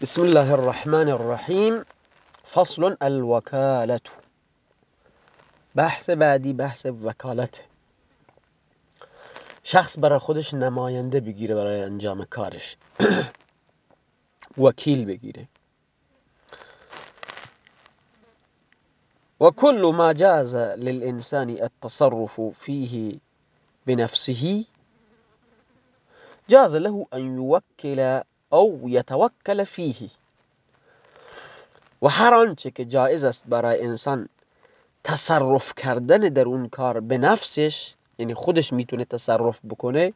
بسم الله الرحمن الرحیم فصل الوکالت بحث بعدی بحث وکالت. شخص برای خودش نماینده بگیره برای انجام کارش. وکیل بگیره. وكل ما جاز للإنسان التصرف فيه بنفسه. جاز له أن يوكل او یتوکل فیه و هر آنچه که جایز است برای انسان تصرف کردن در اون کار به نفسش یعنی خودش می‌تونه تصرف بکنه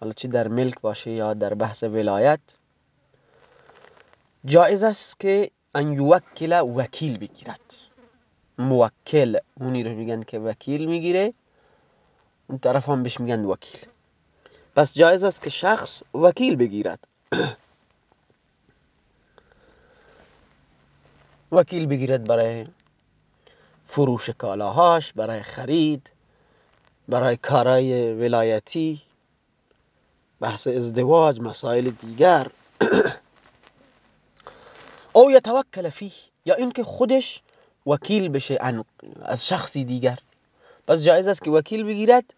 حالا چه در ملک باشه یا در بحث ولایت جایز است که ان یوکل وکیل بگیرد. موکل اونی رو میگن که وکیل می‌گیره اون طرف هم بهش میگن وکیل. پس جایز است که شخص وکیل بگیرد. وکیل بگیرد برای فروش کالاهاش برای خرید برای کارای ولایتی بحث ازدواج مسائل دیگر. او یتوکل فیه یا اینکه خودش وکیل بشه از شخصی دیگر. پس جایز است که وکیل بگیرد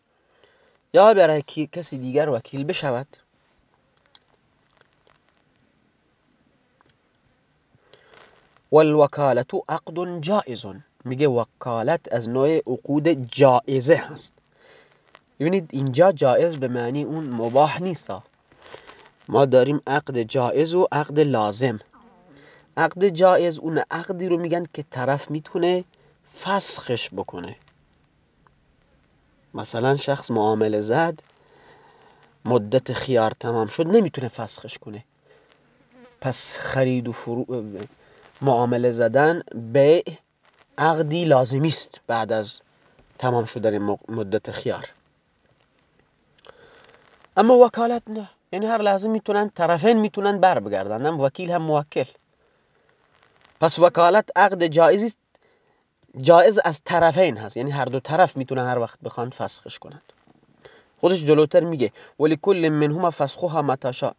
یا برای کسی دیگر وکیل بشود. والوکالت عقد جائز. میگه وکالت از نوع عقود جائزه هست. ببینید اینجا جائز به معنی اون مباح نیست. ما داریم عقد جائز و عقد لازم. عقد جائز اون عقدی رو میگن که طرف می‌تونه فسخش بکنه. مثلا شخص معامله زد مدت خیار تمام شد نمی‌تونه فسخش کنه. پس خرید و فرو معامله زدن به عقدی لازمی است بعد از تمام شدن مدت خیار. اما وکالت نه. یعنی هر لحظه می‌تونن طرفین می‌تونن بر بگردن. هم وکیل هم موکل. پس وکالت عقد جایزی جایز از طرفین هست. یعنی هر دو طرف می‌تونن هر وقت بخوان فسخش کنند. خودش جلوتر میگه ولی کل منهما فسخها متاشا.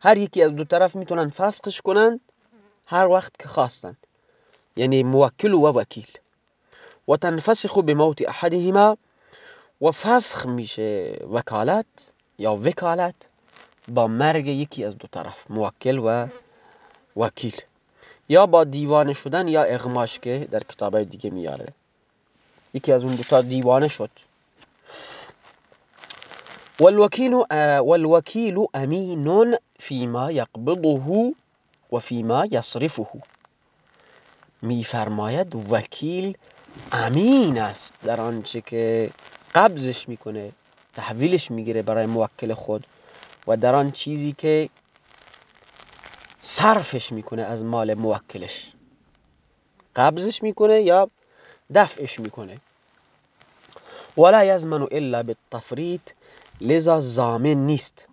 هر یکی از دو طرف می‌تونن فسخش کنند. هر وقت که خواستند. یعنی موکل و وکیل. و تنفسخ بموت احدهما و فسخ میشه وکالت یا وکالت با مرگ یکی از دو طرف موکل و وکیل. یا با دیوانه شدن یا اغماش که در کتابای دیگه میاره. یکی از اون دوتا دیوانه شد. والوکیل والوکیل امین فيما يقبضه و فیما یصرفه. میفرماید وکیل امین است در آنچه که قبضش می‌کنه تحویلش می‌گیره برای موکل خود و در آن چیزی که صرفش می‌کنه از مال موکلش. قبضش می‌کنه یا دفعش می‌کنه. ولا یزمن الا بالتفریط لذا زامن نیست.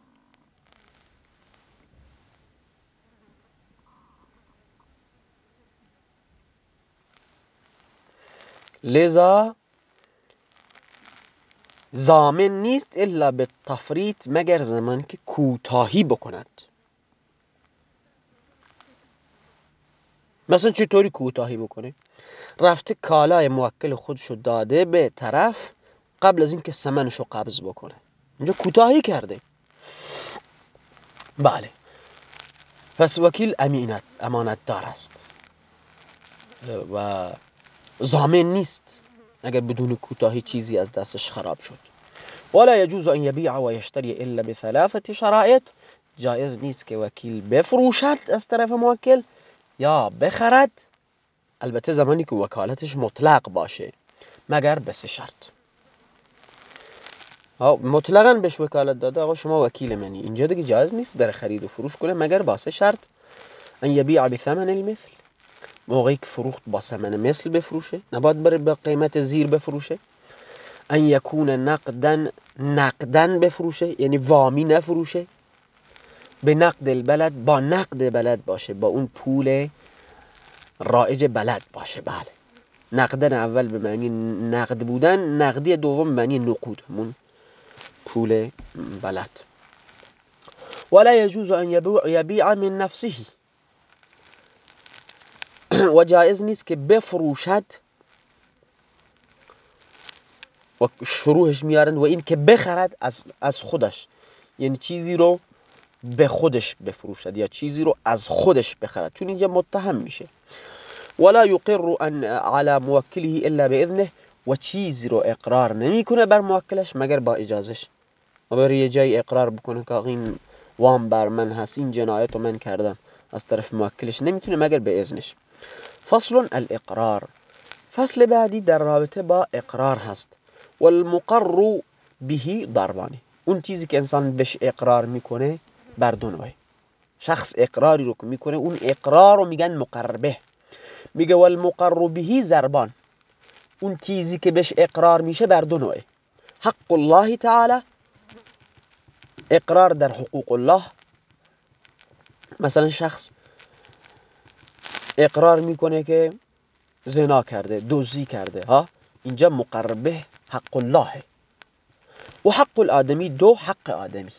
لذا زامن نیست الا به تفریط مگر زمان که کوتاهی بکند. مثلا چطوری کوتاهی بکنه؟ رفته کالای موکل خودشو داده به طرف قبل از اینکه سمنشو قبض بکنه. اینجا کوتاهی کرده. بله. پس وکیل امانت دار است. و زامن نیست. اگر بدون کوتاهی چیزی از دستش خراب شد. ولا يجوز ان يبيع و يشتري الا بثلاثه شرائط. جایز نیست که وکیل بفروشد از طرف موکل یا بخرد. البته زمانی که وکالتش مطلق باشه مگر به سه شرط. مطلقا بهش وکالت داده آقا شما وکیل منی. اینجا دیگه جایز نیست بره خرید و فروش کنه مگر با شرط. ان یبیع بثمن المثل. موقعی که فروخت با ثمن مثل بفروشه نباید بره به قیمت زیر بفروشه. ان یکون نقدن نقدن بفروشه یعنی وامی نفروشه. به نقد البلد با نقد بلد باشه با اون پول رایج بلد باشه بله. نقدن اول به معنی نقد بودن نقدی دوم معنی نقود همون پول بلد. ولا يجوز ان يبيع من نفسه. و جایز نیست که بفروشد و شروعش میارند و این که بخرد از, خودش. یعنی چیزی رو به خودش بفروشد یا چیزی رو از خودش بخرد. چون اینجا متهم میشه. ولا یقر ان على موکله الا باذنه و چیزی رو اقرار نمی‌کنه بر موکلش مگر با اجازش و بر یه جای اقرار بکنه که این وام بر من هست این جنایت رو من کردم. از طرف موکلش نمی‌تونه مگر به اذنش. فصل الاقرار فصل بعدی در رابطه با اقرار هست. والمقر به ضربانه اون چیزی که انسان بهش اقرار می‌کنه بر دو نوعه. شخص اقراری رو می‌کنه اون اقرار رو میگن مقربه. میگه والمقر به ضربان. اون چیزی که بهش اقرار میشه بر دو نوعه. حق الله تعالی اقرار در حقوق الله. مثلا شخص اقرار می‌کنه که زنا کرده دوزی کرده ها؟ اینجا مقربه حق الله و حق الادمی دو حق آدمی.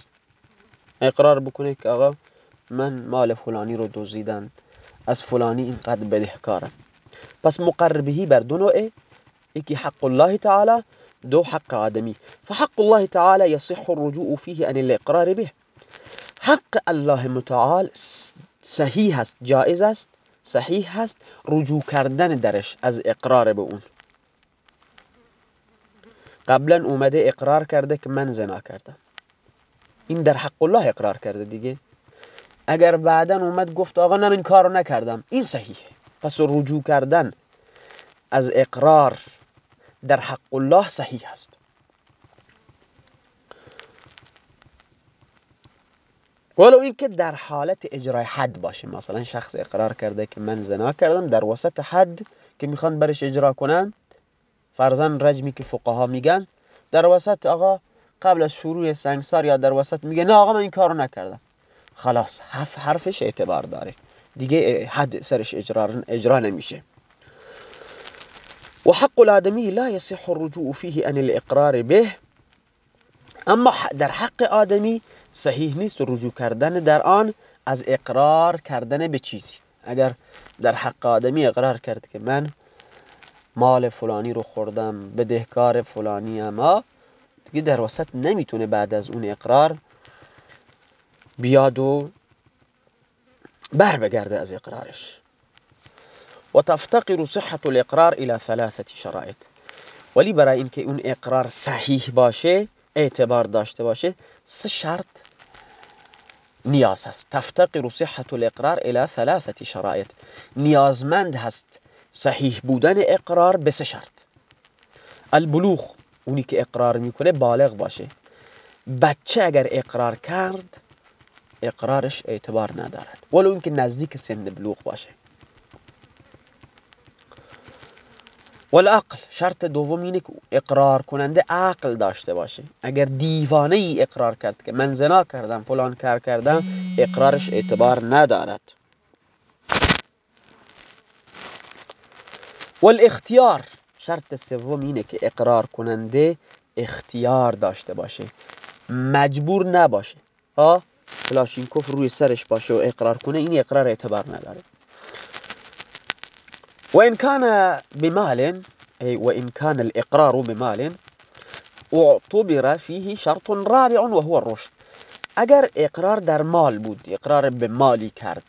اقرار بکنه که آقا من مال فلانی رو دزدیدم از فلانی اینقدر بدهکارم. پس مقربهی بر دو نوعه یکی حق الله تعالی دو حق آدمی. فحق الله تعالی يصح الرجوع فيه عن الاقرار به. حق الله متعال صحیح است جائز است. صحیح است رجوع کردن درش از اقرار به اون. قبلا اومده اقرار کرده که من زنا کردم. این در حق الله اقرار کرده دیگه. اگر بعدا اومد گفت آقا من این کارو نکردم این صحیحه. پس رجوع کردن از اقرار در حق الله صحیح است ولو اینکه در حالت اجرای حد باشه مثلا شخص اقرار کرده که من زنا کردم در وسط حد که می‌خوان برش اجرا کنن فرزن رجمی که فقها میگن در وسط آقا قبل از شروع سنگسار یا در وسط میگه نه آقا من این کارو نکردم. خلاص حرف حرفش اعتبار داره. دیگه حد سرش اجرا, اجرا نمیشه. وحق الآدمي لا يصح الرجوع فيه عن الإقرار به. اما در حق آدمی صحیح نیست رجوع کردن در آن از اقرار کردن به چیزی. اگر در حق آدمی اقرار کرد که من مال فلانی رو خوردم بدهکار فلانی اما دیگه در وسط نمی‌تونه بعد از اون اقرار بیاد و بر بگرده از اقرارش. و تفتقر صحة الاقرار الى ثلاثة شرائط. ولی برای اینکه اون اقرار صحیح باشه اعتبار داشته باشه سه شرط نیاز هست. تفتقر صحة الاقرار الى ثلاثة شرائط. نیازمند هست صحیح بودن اقرار به سه شرط. البلوغ اونی که اقرار می‌کنه بالغ باشه. بچه اگر اقرار کرد اقرارش اعتبار ندارد. ولو اینکه نزدیک سن بلوغ باشه. والعقل شرط دوم اینه که اقرار کننده عقل داشته باشه اگر دیوانه ای اقرار کرد که من زنا کردم فلان کار کردم اقرارش اعتبار ندارد والاختیار شرط سوم اینه که اقرار کننده اختیار داشته باشه مجبور نباشه ها کلاشینکوف روی سرش باشه و اقرار کنه این اقرار اعتبار نداره وإن كان بمال أي وإن كان الإقرار بمال اعتبر فيه شرط رابع وهو الرشد. اگر اقرار در مال بود اقرار به مالی کرد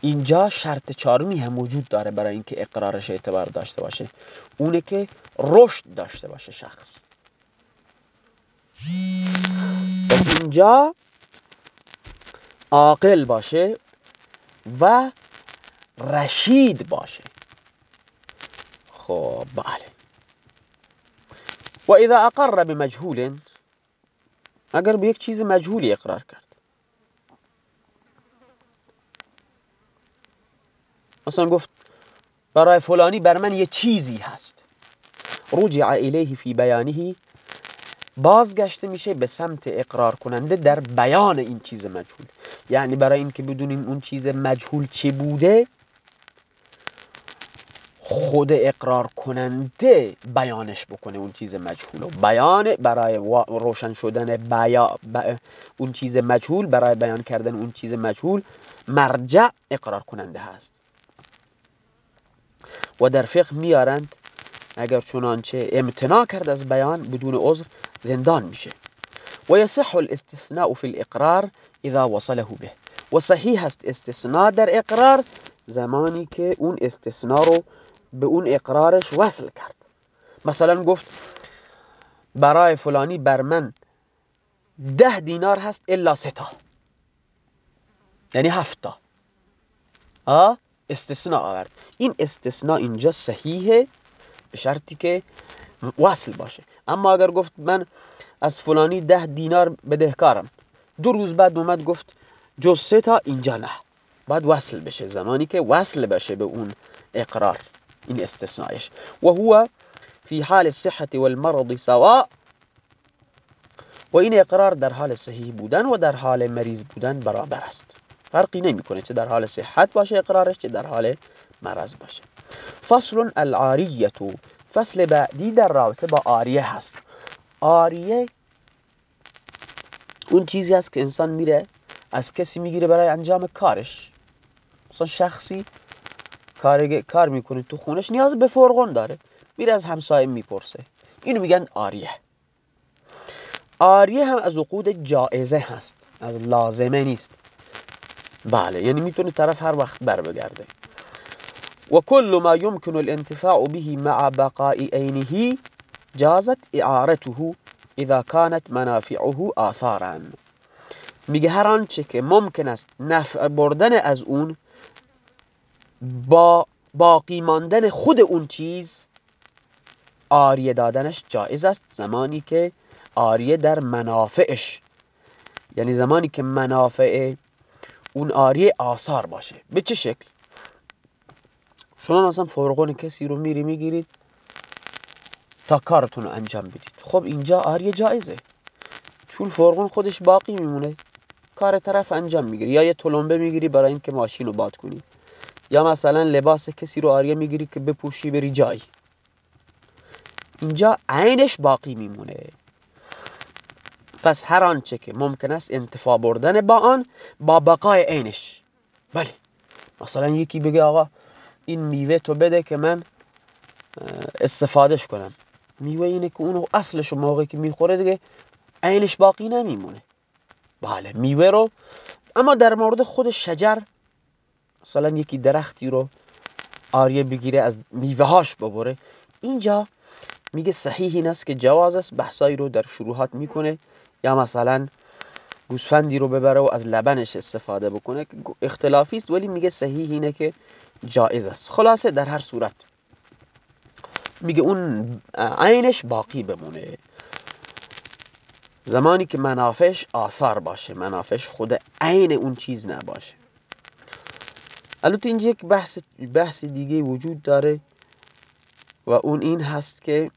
اینجا شرط چهارمی هم وجود داره برای اینکه اقرارش اعتبار داشته باشه. اونه که رشد داشته باشه شخص. پس اینجا عاقل باشه و رشید باشه. خب بله. و اذا اقر بمجهول اگر به یک چیز مجهولی اقرار کرد. مثلا گفت برای فلانی بر من یه چیزی هست. رجع الیه فی بیانه بازگشته میشه به سمت اقرار کننده در بیان این چیز مجهول. یعنی برای اینکه بدونیم اون چیز مجهول چه بوده خود اقرار کننده بیانش بکنه اون چیز مجهول. بیان برای روشن شدن بیا اون چیز مجهول برای بیان کردن اون چیز مجهول مرجع اقرار کننده هست. و در فقه میارند اگر چنانچه امتناع کرد از بیان بدون عذر زندان میشه. و یصح الاستثناء فی الاقرار اذا وصله به. و صحیح است استثناء در اقرار زمانی که اون استثناء رو به اون اقرارش وصل کرد. مثلا گفت برای فلانی بر من ده دینار هست الا ستا یعنی هفتا آه استثناء آورد. این استثناء اینجا صحیحه به شرطی که وصل باشه. اما اگر گفت من از فلانی ده دینار بدهکارم. دو روز بعد اومد گفت جز سه تا اینجا نه. باید وصل بشه. زمانی که وصل بشه به اون اقرار. این استثنائش و هو فی حال الصحة والمرض سواء و این اقرار در حال صحیح بودن و در حال مریض بودن برابر است. فرقی نمی‌کنه چه در حال صحت باشه اقرارش چه در حال مرض باشه. فصل العاریتو فصل بعدی در رابطه با آریه هست. آریه اون چیزی است که انسان میره از کسی می‌گیره برای انجام کارش. مثلا شخصی کار, کار می‌کنه تو خونش نیاز به فرغون داره. میره از همسایه می‌پرسه. اینو میگن آریه. آریه هم از عقود جائزه هست از لازمه نیست. بله یعنی می‌تونه طرف هر وقت بر بگرده. و کل ما يمكن الانتفاع به مع بقاء عینه جازت اعارته اذا كانت منافعه آثارا. میگه هر آنچه که ممکن است نفع بردن از اون با باقی ماندن خود اون چیز آریه دادنش جایز است. زمانی که آریه در منافعش یعنی زمانی که منافع اون آریه آثار باشه. به چه شکل؟ شما مثلا فرقون کسی رو میری می‌گیرید تا کارتون رو انجام بدید. خب اینجا آریه جایزه. چون فرقون خودش باقی میمونه. کار طرف انجام می‌گیری یا یه تلمبه می‌گیری برای اینکه ماشین رو باد کنی. یا مثلا لباس کسی رو آریه می‌گیری که بپوشی بری جای. اینجا عینش باقی میمونه. پس هر آنچه که ممکن است انتفاع بردن با آن با بقای عینش. بله مثلا یکی بگه آقا این میوه تو بده که من استفادهش کنم. میوه اینه که اونو اصلش موقعی که می‌خوره دیگه عینش باقی نمیمونه. بله میوه رو اما در مورد خود شجر مثلا یکی درختی رو آریه بگیره از میوه هاش ببره. اینجا میگه صحیح این است که جواز است بحثایی رو در شروحات می‌کنه. یا مثلا گوسفندی رو ببره و از لبنش استفاده بکنه. اختلافی است ولی میگه صحیح اینه که جایز است. خلاصه در هر صورت میگه اون عینش باقی بمونه. زمانی که منافش آثار باشه منافش خود عین اون چیز نباشه. البته اینجا یک بحث بحث دیگه وجود داره و اون این هست که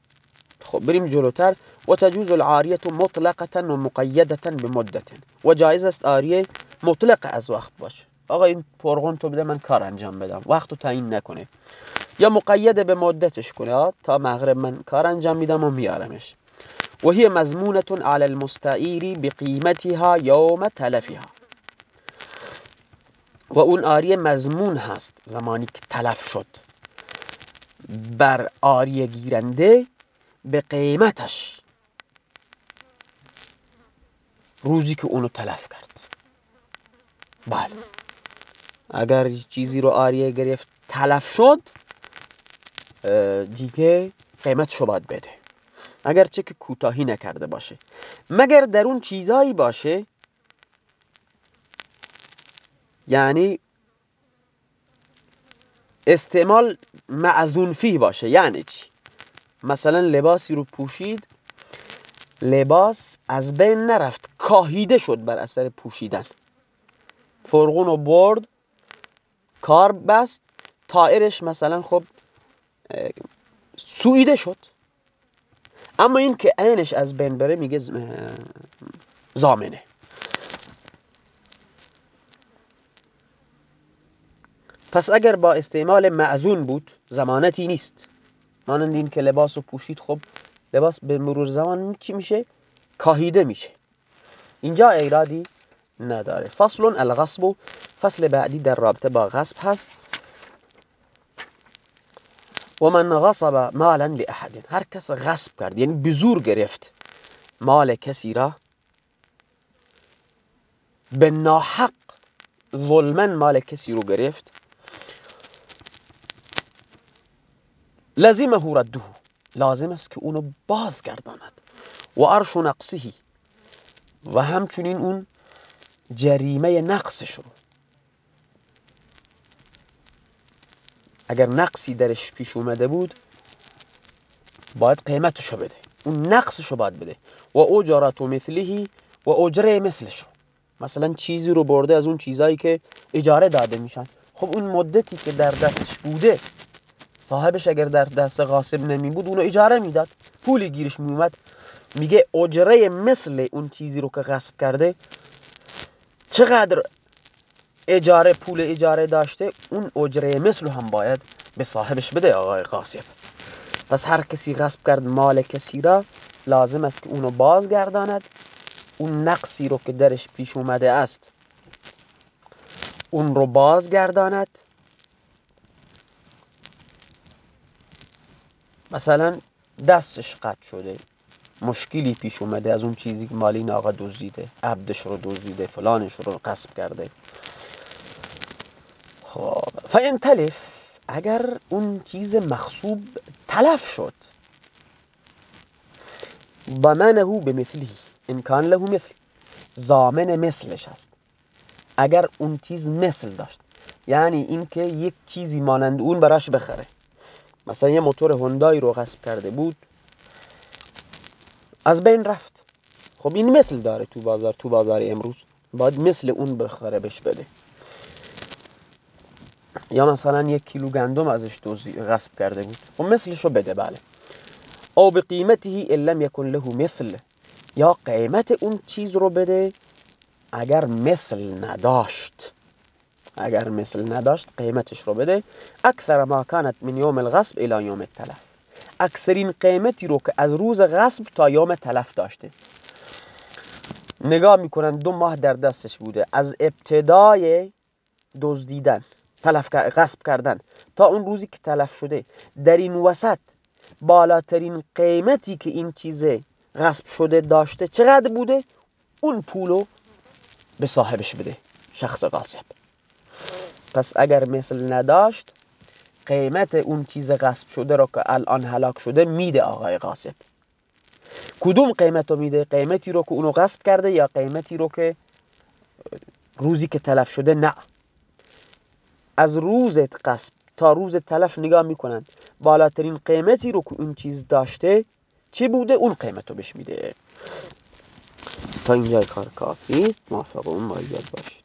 خب بریم جلوتر. و تجوز العاریه مطلقه و مقیده به مدت و جایز است آریه مطلق از وقت باشه. آقا این پرغون تو بده من کار انجام بدم. وقت رو تعیین نکنه. یا مقید به مدتش کنه. تا مغرب من کار انجام میدم و میارمش. و هی مزمونة على المستعیر بقیمتها یوم تلفها. و اون آریه مزمون هست زمانی که تلف شد. بر آریه گیرنده به قیمتش. روزی که اونو تلف کرد. بله. اگر چیزی رو آریه گرفت تلف شد دیگه قیمت باید بده. اگرچه که کوتاهی نکرده باشه. مگر در اون چیزایی باشه یعنی استعمال معذون فی باشه. یعنی چی؟ مثلا لباسی رو پوشید لباس از بین نرفت. کاهیده شد بر اثر پوشیدن. فرغون و برد کار بست. تائرش مثلا خب سویده شد. اما این که عینش از بین بره میگه زامنه. پس اگر با استعمال معذون بود زمانتی نیست. مانند این که لباس رو پوشید خب لباس به مرور زمان چی میشه؟ کاهیده میشه. اینجا ایرادی نداره. فصل الغصب فصل بعدی در رابطه با غصب هست. و من غصب مالا لأحد. هر کس غصب کرد یعنی بزور گرفت. مال کسی را به ناحق ظلمن مال کسی رو گرفت. لازمه رده. لازم است که اونو بازگرداند. و عرش نقصهی و همچنین اون جریمه نقصش رو. اگر نقصی درش پیش اومده بود باید قیمتشو بده. اون نقصشو باید بده. و اجرت مثلهی و اجره مثلش رو. مثلا چیزی رو برده از اون چیزایی که اجاره داده میشن. خب اون مدتی که در دستش بوده صاحبش اگر در دست غاصب نمی بود اونو اجاره می‌داد. پولی گیرش میومد میگه اجره مثل اون چیزی رو که غصب کرده چقدر اجاره پول اجاره داشته اون اجره مثل هم باید به صاحبش بده آقای غاصب پس هر کسی غصب کرد مال کسی را لازم است که اونو بازگرداند. اون نقصی رو که درش پیش اومده است اون رو بازگرداند. مثلا دستش قطع شده. مشکلی پیش اومده از اون چیزی که مالی آقا دزدیده. عبدش رو دزدیده فلانش رو قصب کرده. خب فین تلف اگر اون چیز مخصوب تلف شد. ضمنه به مثلی این کان له مثل. زامن مثلش هست. اگر اون چیز مثل داشت یعنی اینکه یک چیزی مانند اون براش بخره. مثلا یه موتور هوندای رو غصب کرده بود از بین رفت. خب این مثل داره تو بازار تو بازار امروز. باید مثل اون بخره بش بده. یا مثلا یک کیلو گندم ازش دوزی غصب کرده بود. خب مثلشو بده بله. او به قیمتی ان لم یکن له مثل. یا قیمت اون چیز رو بده اگر مثل نداشت. اگر مثل نداشت قیمتش رو بده. اکثر ما کانت من یوم الغصب الى یوم التلف. اکثرین قیمتی رو که از روز غصب تا یوم تلف داشته. نگاه می‌کنن دو ماه در دستش بوده. از ابتدای دزدیدن تلف غصب کردن تا اون روزی که تلف شده. در این وسط بالاترین قیمتی که این چیزه غصب شده داشته چقدر بوده؟ اون پولو به صاحبش بده شخص غاصب. پس اگر مثل نداشت قیمت اون چیز غصب شده رو که الان هلاک شده میده آقای غاصب کدوم قیمت رو میده؟ قیمتی رو که اونو غصب کرده یا قیمتی رو که روزی که تلف شده؟ نه. از روز قصب تا روز تلف نگاه می‌کنن. بالاترین قیمتی رو که اون چیز داشته چی بوده؟ اون قیمت رو بهش میده. تا اینجای کار کافی است. موفق اون باشید.